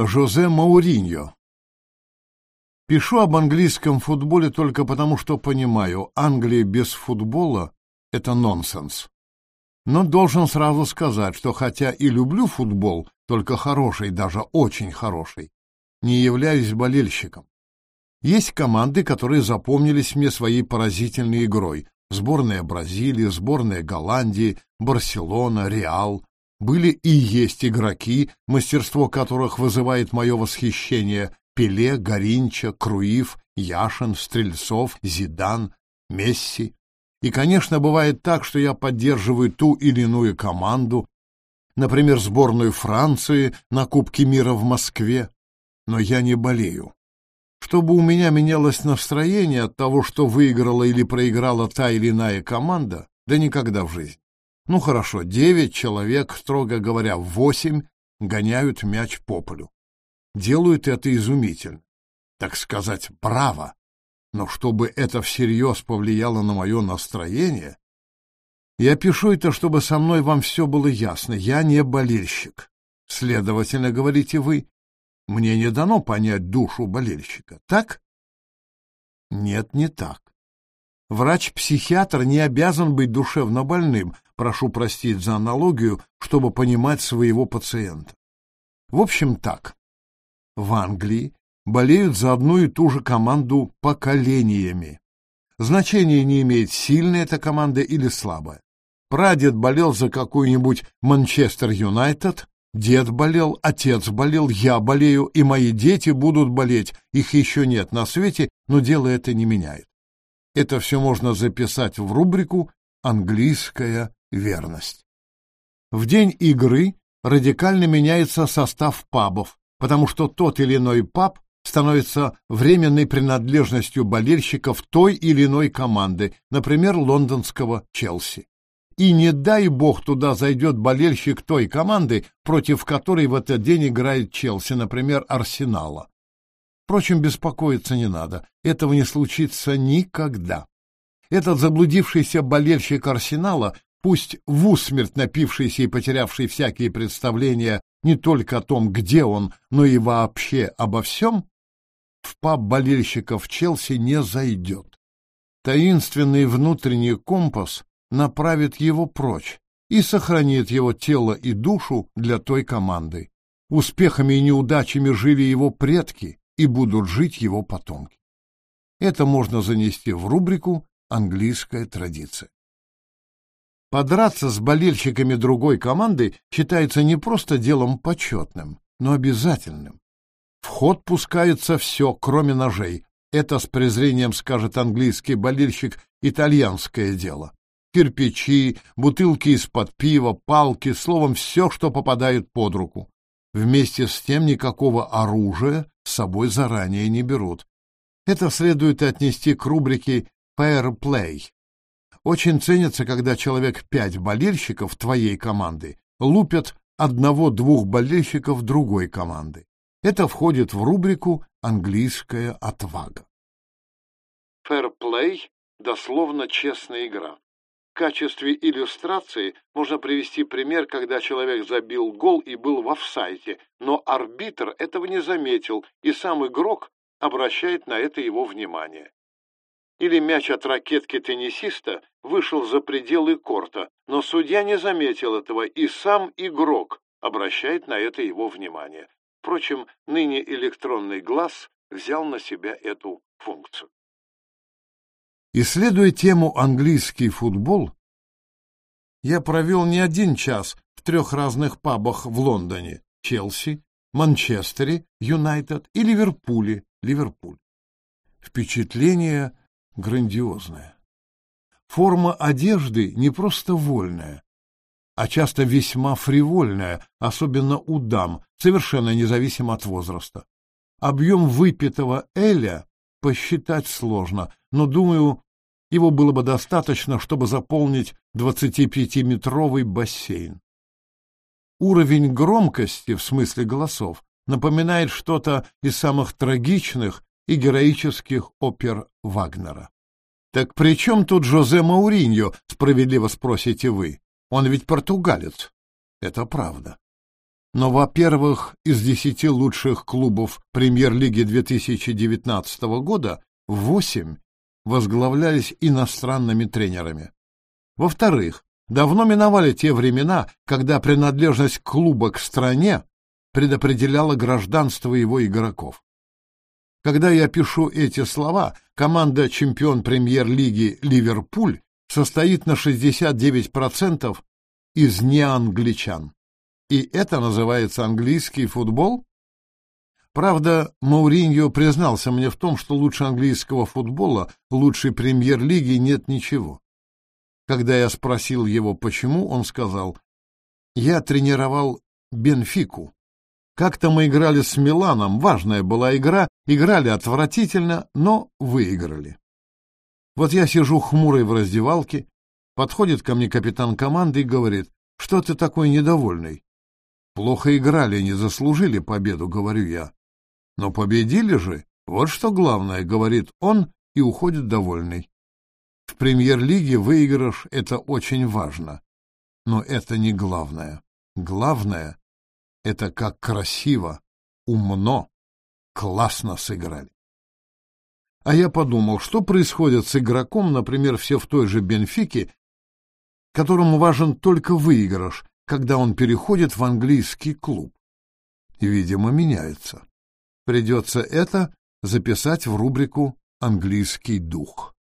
Жозе Мауриньо. Пишу об английском футболе только потому, что понимаю, Англия без футбола — это нонсенс. Но должен сразу сказать, что хотя и люблю футбол, только хороший, даже очень хороший, не являюсь болельщиком. Есть команды, которые запомнились мне своей поразительной игрой. Сборная Бразилии, сборная Голландии, Барселона, Реал, были и есть игроки, мастерство которых вызывает мое восхищение, Пеле, Горинча, Круив, Яшин, Стрельцов, Зидан, Месси. И, конечно, бывает так, что я поддерживаю ту или иную команду, например, сборную Франции на Кубке мира в Москве, но я не болею. Чтобы у меня менялось настроение от того, что выиграла или проиграла та или иная команда, да никогда в жизни. Ну хорошо, девять человек, строго говоря, восемь, гоняют мяч по полю. Делают это изумительно. Так сказать, браво. Но чтобы это всерьез повлияло на мое настроение... Я пишу это, чтобы со мной вам все было ясно. Я не болельщик. Следовательно, говорите вы, мне не дано понять душу болельщика. Так? Нет, не так. Врач-психиатр не обязан быть душевно больным, прошу простить за аналогию, чтобы понимать своего пациента. В общем так, в Англии болеют за одну и ту же команду поколениями. Значения не имеет, сильная эта команда или слабая. Прадед болел за какую-нибудь Манчестер Юнайтед, дед болел, отец болел, я болею, и мои дети будут болеть. Их еще нет на свете, но дело это не меняет. Это все можно записать в рубрику «Английская верность». В день игры радикально меняется состав пабов, потому что тот или иной паб становится временной принадлежностью болельщиков той или иной команды, например, лондонского Челси. И не дай бог туда зайдет болельщик той команды, против которой в этот день играет Челси, например, Арсенала. Впрочем, беспокоиться не надо, этого не случится никогда. Этот заблудившийся болельщик Арсенала, пусть в усмерть напившийся и потерявший всякие представления не только о том, где он, но и вообще обо всем, в паб болельщиков Челси не зайдет. Таинственный внутренний компас направит его прочь и сохранит его тело и душу для той команды. Успехами и неудачами жили его предки, и будут жить его потомки. Это можно занести в рубрику «Английская традиция». Подраться с болельщиками другой команды считается не просто делом почетным, но обязательным. В ход пускается все, кроме ножей. Это с презрением скажет английский болельщик итальянское дело. Кирпичи, бутылки из-под пива, палки, словом, все, что попадает под руку. Вместе с тем никакого оружия с собой заранее не берут. Это следует отнести к рубрике «Fair Play». Очень ценится, когда человек пять болельщиков твоей команды лупят одного-двух болельщиков другой команды. Это входит в рубрику «Английская отвага». Play – дословно честная игра качестве иллюстрации можно привести пример, когда человек забил гол и был в офсайте, но арбитр этого не заметил, и сам игрок обращает на это его внимание. Или мяч от ракетки теннисиста вышел за пределы корта, но судья не заметил этого, и сам игрок обращает на это его внимание. Впрочем, ныне электронный глаз взял на себя эту функцию. Исследуя тему «Английский футбол», я провел не один час в трех разных пабах в Лондоне — Челси, Манчестере, Юнайтед и Ливерпуле, Ливерпуль. Впечатление грандиозное. Форма одежды не просто вольная, а часто весьма фривольная, особенно у дам, совершенно независимо от возраста. Объем выпитого эля посчитать сложно, но, думаю, его было бы достаточно, чтобы заполнить 25-метровый бассейн. Уровень громкости, в смысле голосов, напоминает что-то из самых трагичных и героических опер Вагнера. Так при чем тут Жозе Мауриньо, справедливо спросите вы? Он ведь португалец. Это правда. Но, во-первых, из десяти лучших клубов премьер-лиги 2019 года восемь возглавлялись иностранными тренерами. Во-вторых, давно миновали те времена, когда принадлежность клуба к стране предопределяла гражданство его игроков. Когда я пишу эти слова, команда чемпион премьер-лиги «Ливерпуль» состоит на 69% из неангличан. И это называется английский футбол? Правда, Мауриньо признался мне в том, что лучше английского футбола, лучшей премьер-лиги нет ничего. Когда я спросил его, почему, он сказал, «Я тренировал Бенфику. Как-то мы играли с Миланом, важная была игра, играли отвратительно, но выиграли. Вот я сижу хмурый в раздевалке, подходит ко мне капитан команды и говорит, что ты такой недовольный? Плохо играли, не заслужили победу, говорю я. Но победили же, вот что главное, говорит он и уходит довольный. В премьер-лиге выигрыш — это очень важно. Но это не главное. Главное — это как красиво, умно, классно сыграли. А я подумал, что происходит с игроком, например, все в той же Бенфике, которому важен только выигрыш, когда он переходит в английский клуб. Видимо, меняется. Придется это записать в рубрику «Английский дух».